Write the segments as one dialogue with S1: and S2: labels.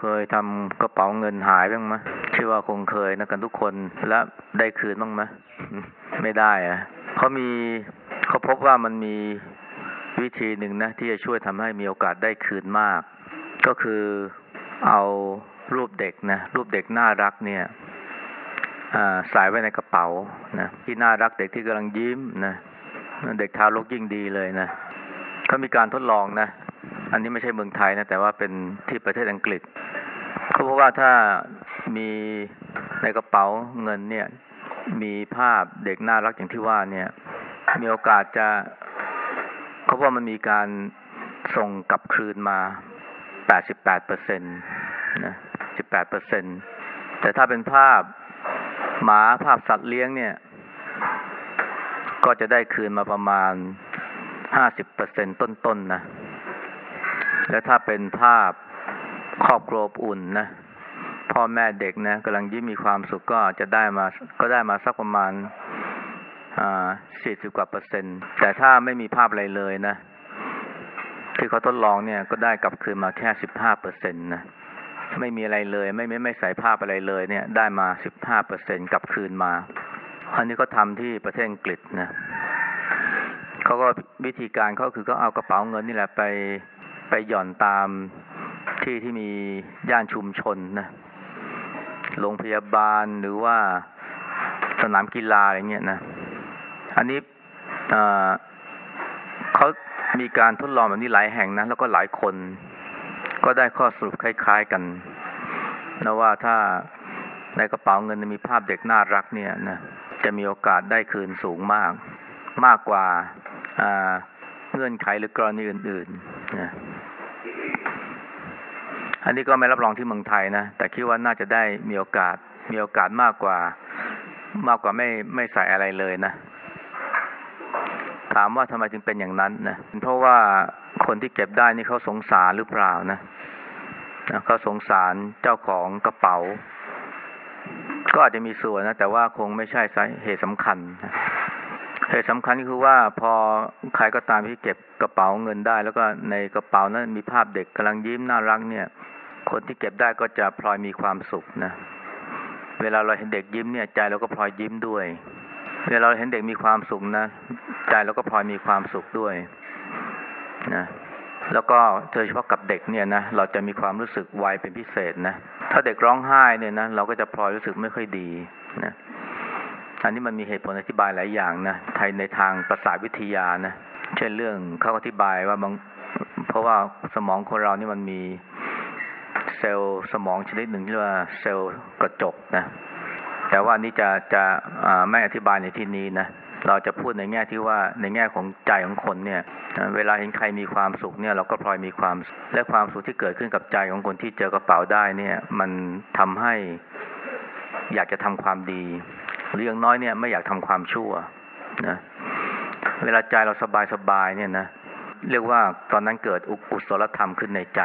S1: เคยทำกระเป๋าเงินหายบ้างไหมเชื่อว่าคงเคยนะกันทุกคนและได้คืนบ้างไหมไม่ได้อะเขามีเขาพบว่ามันมีวิธีหนึ่งนะ ที่จะช่วยทำให้มีโอกาสได้คืนมาก ก็คือเอารูปเด็กนะ รูปเด็กน่ารักเนี่ย ใส่ไว้ในกระเป๋านะที่น่ารักเด็กที่กำลังยิ้มนะเด็กทารกยิ่งดีเลยนะเขามีการทดลองนะ อันนี้ไม่ใช่เมืองไทยนะ แต่ว่าเป็นที่ประเทศอังกฤษเขาบอกว่าถ้ามีในกระเป๋าเงินเนี่ย มีภาพเด็กน่ารักอย่างที่ว่าเนี่ย มีโอกาสจะเขาว่ามันมีการส่งกลับคืนมา 88เปอร์เซ็นต์นะ 18เปอร์เซ็นต์แต่ถ้าเป็นภาพ หมาภาพสัตว์เลี้ยงเนี่ย ก็จะได้คืนมาประมาณ50เปอร์เซ็นต์ต้นๆนนะ และถ้าเป็นภาพครอบครัวอุ่นนะ พ่อแม่เด็กนะกำลังยิ้มมีความสุขก็จะได้มา ก็ได้มาสักประมาณอ่าสี่สิบกว่าเปอร์เซ็นต์ แต่ถ้าไม่มีภาพอะไรเลยนะ ที่เขาทดลองเนี่ยก็ได้กลับคืนมาแค่สิบห้าเปอร์เซ็นต์นะ ไม่มีอะไรเลย ไม่ไม่ไม่ใส่ภาพอะไรเลยเนี่ย ได้มาสิบห้าเปอร์เซ็นกลับคืนมา อันนี้ก็ทำที่ประเทศอังกฤษนะเขาก็วิธีการเขาคือก็เอากระเป๋าเงินนี่แหละไปไปหย่อนตามที่ที่มีย่านชุมชนนะโรงพยาบาลหรือว่าสนามกีฬาอะไรเงี้ยนะ อันนี้เขามีการทดลองแบบนี้หลายแห่งนะ แล้วก็หลายคนก็ได้ข้อสรุปคล้าย ๆกัน นะว่าถ้าในกระเป๋าเงินมีภาพเด็กน่ารักเนี่ยนะจะมีโอกาสได้คืนสูงมาก มากกว่าเงื่อนไขหรือกรณีอื่นๆนะอันนี้ก็ไม่รับรองที่เมืองไทยนะ แต่คิดว่าน่าจะได้มีโอกาส มีโอกาสมากกว่า มากกว่าไม่ไม่ใส่อะไรเลยนะ ถามว่าทำไมจึงเป็นอย่างนั้นนะ เพราะว่าคนที่เก็บได้นี่เขาสงสารหรือเปล่านะนะ เขาสงสารเจ้าของกระเป๋า ก็อาจจะมีส่วนนะ แต่ว่าคงไม่ใช่สาเหตุสำคัญ เหตุสำคัญคือว่าพอใครก็ตามที่เก็บกระเป๋าเงินได้ แล้วก็ในกระเป๋านั้นมีภาพเด็กกำลังยิ้มน่ารักเนี่ย คนที่เก็บได้ก็จะพลอยมีความสุขนะ เวลาเราเห็นเด็กยิ้มเนี่ยใจเราก็พลอยยิ้มด้วย เวลาเราเห็นเด็กมีความสุขนะใจเราก็พลอยมีความสุขด้วยนะ แล้วก็โดยเฉพาะกับเด็กเนี่ยนะเราจะมีความรู้สึกไวเป็นพิเศษนะถ้าเด็กร้องไห้เนี่ยนะเราก็จะพลอยรู้สึกไม่ค่อยดีนะอันนี้มันมีเหตุผลอธิบายหลายอย่างนะไทยในทางประสาทวิทยานะเช่นเรื่องเขาอธิบายว่าบางเพราะว่าสมองคนเรานี่มันมีเซลล์สมองชนิดหนึ่งที่ว่าเซลล์กระจกนะ แต่ว่านี่จะจะไม่อธิบายในที่นี้นะ เราจะพูดในแง่ที่ว่าในแง่ของใจของคนเนี่ยเวลาเห็นใครมีความสุขเนี่ยเราก็พลอยมีความและความสุขที่เกิดขึ้นกับใจของคนที่เจอกระเป๋าได้เนี่ย มันทำให้อยากจะทำความดีหรืออย่างน้อยเนี่ยไม่อยากทำความชั่วนะเวลาใจเราสบายสบายเนี่ยนะเรียกว่าตอนนั้นเกิดอุกุศลธรรมขึ้นในใจ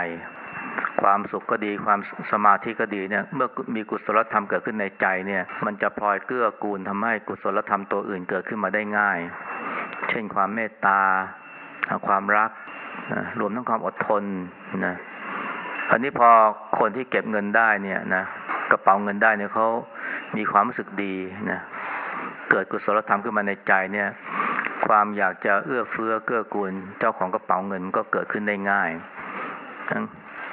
S1: ความสุขก็ดีความสมาธิก็ดีเนี่ยเมื่อมีกุศลธรรมเกิดขึ้นในใจเนี่ย มันจะพลอยเกื้อกูลทำให้กุศลธรรมตัวอื่นเกิดขึ้นมาได้ง่าย เช่นความเมตตา ความรักนะรวมทั้งความอดทนนะอันนี้พอคนที่เก็บเงินได้เนี่ยนะกระเป๋าเงินได้เนี่ยเขามีความรู้สึกดีนะเกิดกุศลธรรมขึ้นมาในใจเนี่ย ความอยากจะเอื้อเฟื้อเกื้อกูล เจ้าของกระเป๋าเงินก็เกิดขึ้นได้ง่าย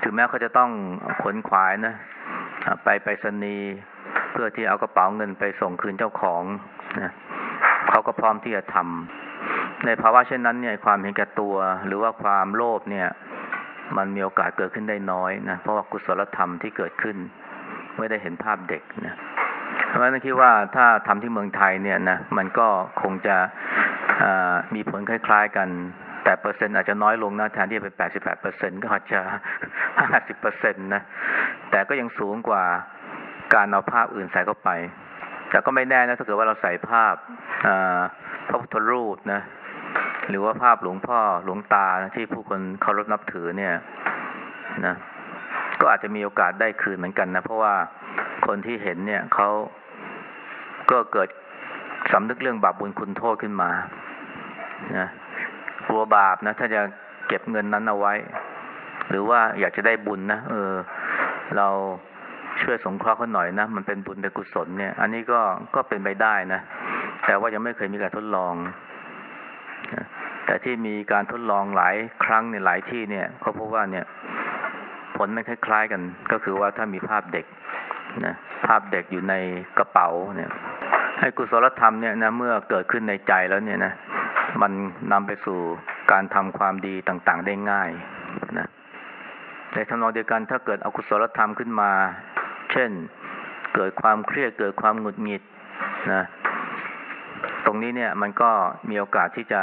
S1: ถึงแม้เขาจะต้องขนขวายนะไปไปสนีเพื่อที่เอากระเป๋าเงินไปส่งคืนเจ้าของนะเขาก็พร้อมที่จะทำในภาวะเช่นนั้นเนี่ยความเห็นแก่ตัว หรือว่าความโลภเนี่ย มันมีโอกาสเกิดขึ้นได้น้อยนะเพราะว่ากุศลธรรมที่เกิดขึ้น ไม่ได้เห็นภาพเด็กนะเพราะฉะนั้นคิดว่าถ้าทำที่เมืองไทยเนี่ยนะมันก็คงจะมีผลคล้าย ๆกัน แต่เปอร์เซ็นต์อาจจะน้อยลงนะแทนที่จะเป็นแปดสิบแปดเปอร์เซ็นก็อาจจะห้าสิบเปอร์เซ็นต์นะแต่ก็ยังสูงกว่าการเอาภาพอื่นใส่เข้าไป แต่ก็ไม่แน่นะถ้าเกิดว่าเราใส่ภาพพระพุทธรูปนะ หรือว่าภาพหลวงพ่อหลวงตาที่ผู้คนเคารพนับถือเนี่ยนะก็อาจจะมีโอกาสได้คืนเหมือนกันนะ เพราะว่าคนที่เห็นเนี่ยเขาก็เกิดสำนึกเรื่องบาปบุญคุณโทษขึ้นมานะ กลัวบาปนะถ้าจะเก็บเงินนั้นเอาไว้ หรือว่าอยากจะได้บุญนะเออ เราช่วยสงเคราะห์เขาหน่อยนะมันเป็นบุญเป็นกุศลเนี่ย อันนี้ก็ก็เป็นไปได้นะแต่ว่ายังไม่เคยมีการทดลองแต่ที่มีการทดลองหลายครั้งในหลายที่เนี่ยเขาพบว่าเนี่ย ผลมันคล้ายๆกัน ก็คือว่าถ้ามีภาพเด็กนะภาพเด็กอยู่ในกระเป๋าเนี่ย ให้กุศลธรรมเนี่ยนะเมื่อเกิดขึ้นในใจแล้วเนี่ยนะ มันนำไปสู่การทำความดีต่างๆ ได้ง่ายนะในทำนองเดียวกันถ้าเกิดอกุศลธรรมขึ้นมา เช่น เกิดความเครียดเกิดความหงุดหงิดนะตรงนี้เนี่ยมันก็มีโอกาสที่จะ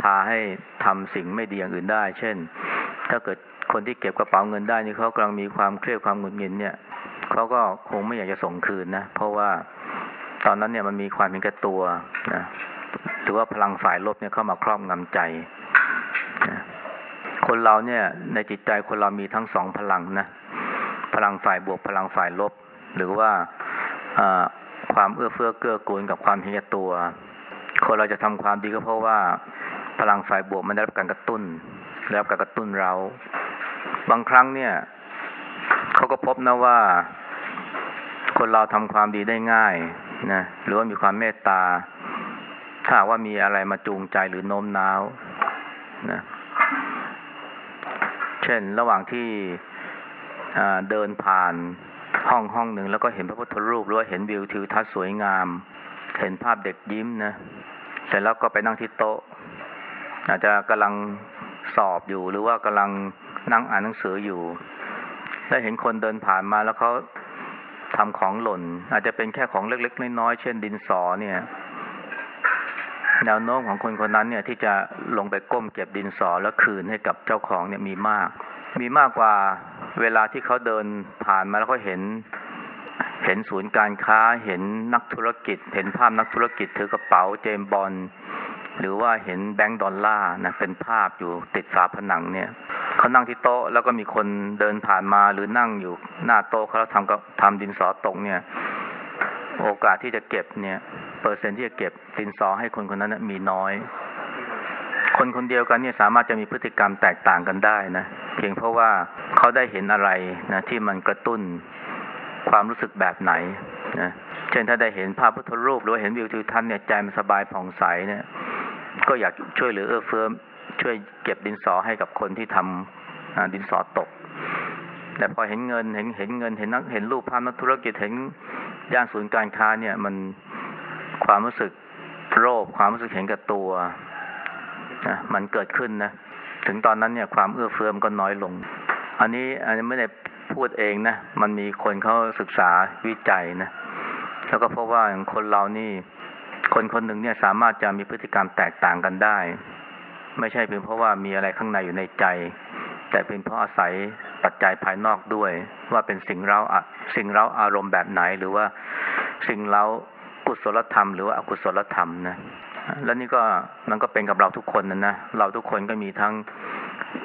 S1: พาให้ทำสิ่งไม่ดีอย่างอื่นได้ เช่น ถ้าเกิดคนที่เก็บกระเป๋าเงินได้นี่เขากำลังมีความเครียดความหงุดหงิดเนี่ยเขาก็คงไม่อยากจะส่งคืนนะเพราะว่าตอนนั้นเนี่ยมันมีความเห็นแก่ตัวนะ หรือว่าพลังฝ่ายลบเนี่ยเข้ามาครอบงำใจ คนเราเนี่ย ในจิตใจคนเรามีทั้งสองพลังนะ พลังฝ่ายบวกพลังฝ่ายลบ หรือว่าความเอื้อเฟื้อเกื้อกูลกับความเห็นแก่ตัว คนเราจะทำความดีก็เพราะว่า พลังฝ่ายบวกมันได้รับการกระตุ้นได้รับการกระตุ้นเรา บางครั้งเนี่ยเขาก็พบนะว่า คนเราทำความดีได้ง่ายนะหรือว่ามีความเมตตา ถ้าว่ามีอะไรมาจูงใจหรือโน้มน้าวนะเช่นระหว่างที่เดินผ่านห้องห้องหนึ่งแล้วก็เห็นพระพุทธรูปหรือว่าเห็นวิวทิวทัศน์สวยงาม เห็นภาพเด็กยิ้มนะเสร็จแล้วก็ไปนั่งที่โต๊ะ อาจจะกำลังสอบอยู่หรือว่ากำลังนั่งอ่านหนังสืออยู่ ได้เห็นคนเดินผ่านมาแล้วเขาทำของหล่น อาจจะเป็นแค่ของเล็กๆน้อยๆเช่นดินสอเนี่ย แนวโน้มของคนคนนั้นเนี่ยที่จะลงไปก้มเก็บดินสอแล้วคืนให้กับเจ้าของเนี่ยมีมาก มีมากกว่าเวลาที่เขาเดินผ่านมาแล้วเขาเห็น เห็นศูนย์การค้า เห็นนักธุรกิจ เห็นภาพนักธุรกิจถือกระเป๋าเจมบอลหรือว่าเห็นแบงก์ดอลลาร์นะเป็นภาพอยู่ติดฝาผนังเนี่ยเขานั่งที่โต๊ะแล้วก็มีคนเดินผ่านมาหรือนั่งอยู่หน้าโต๊ะเขาแล้วทำกับทำดินสอตกเนี่ย โอกาสที่จะเก็บเนี่ยเปอร์เซ็นที่จะเก็บดินสอให้คนคนนั้นมีน้อย คนคนเดียวกันเนี่ยสามารถจะมีพฤติกรรมแตกต่างกันได้นะเพียงเพราะว่าเขาได้เห็นอะไรนะที่มันกระตุ้นความรู้สึกแบบไหนนะเช่นถ้าได้เห็นภาพพุทธรูปหรือว่าเห็นวิวทิวทัศน์เนี่ยใจมันสบายผ่องใสเนี่ย ก็อยากช่วยเหลือเอื้อเฟื้อช่วยเก็บดินสอให้กับคนที่ทำดินสอตก แต่พอเห็นเงินเห็นเห็นเงินเห็นนักเห็นรูปภาพนักธุรกิจเห็น ย่านศูนย์การค้าเนี่ย มันความรู้สึกโลภความรู้สึกเห็นกับตัวนะมันเกิดขึ้นนะ ถึงตอนนั้นเนี่ยความเอื้อเฟื้อมก็น้อยลง อันนี้อันนี้ไม่ได้พูดเองนะ มันมีคนเขาศึกษาวิจัยนะ แล้วก็เพราะว่าคนเรานี่ คนคนหนึ่งเนี่ยสามารถจะมีพฤติกรรมแตกต่างกันได้ ไม่ใช่เพียงเพราะว่ามีอะไรข้างในอยู่ในใจ แต่เป็นเพราะอาศัย ปัจจัยภายนอกด้วย ว่าเป็นสิ่งเราสิ่งเราอารมณ์แบบไหนหรือว่าสิ่งเรากุศลธรรม หรือว่าอกุศลธรรมนะแล้วนี่ก็มันก็เป็นกับเราทุกคนนะนะเราทุกคนก็มีทั้ง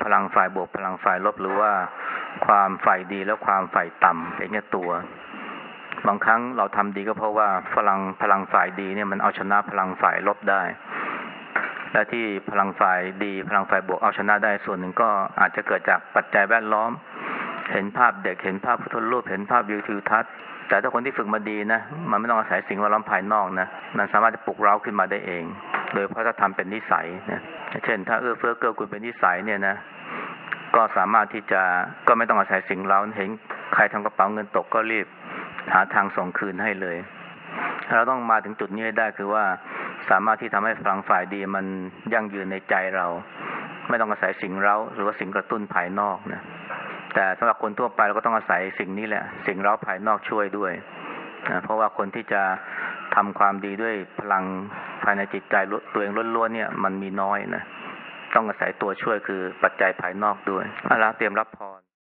S1: พลังฝ่ายบวก พลังฝ่ายลบหรือว่าความฝ่ายดีและความฝ่ายต่ำเป็นแค่ตัว บางครั้งเราทำดีก็เพราะว่าพลังพลังฝ่ายดีเนี่ยมันเอาชนะพลังฝ่ายลบได้ และที่พลังฝ่ายดีพลังฝ่ายบวกเอาชนะได้ส่วนหนึ่งก็อาจจะเกิดจากปัจจัยแวดล้อม เห็นภาพเด็กเห็นภาพพุทธรูปเห็นภาพวิวทิวทัศน์แต่ถ้าคนที่ฝึกมาดีนะ มันไม่ต้องอาศัยสิ่งแวดล้อมภายนอกนะ มันสามารถจะปลุกเร้าขึ้นมาได้เอง โดยเพราะถ้าทำเป็นนิสัยนะเช่น ถ้าเอื้อเฟื้อเกื้อกูลเป็นนิสัยเนี่ยนะ ก็สามารถที่จะก็ไม่ต้องอาศัยสิ่งเราเห็นใครทำกระเป๋าเงินตกก็รีบหาทางส่งคืนให้เลย เราต้องมาถึงจุดนี้ให้ได้คือว่า สามารถที่ทำให้พลังฝ่ายดีมันยั่งยืนในใจเรา ไม่ต้องอาศัยสิ่งเราหรือว่าสิ่งกระตุ้นภายนอกนะแต่สำหรับคนทั่วไปเราก็ต้องอาศัยสิ่งนี้แหละ สิ่งเราภายนอกช่วยด้วยนะเพราะว่าคนที่จะทำความดีด้วยพลังภายในจิตใจตัวเองล้วนๆเนี่ยมันมีน้อยนะต้องอาศัยตัวช่วยคือปัจจัยภายนอกด้วยอาละเตรียมรับพร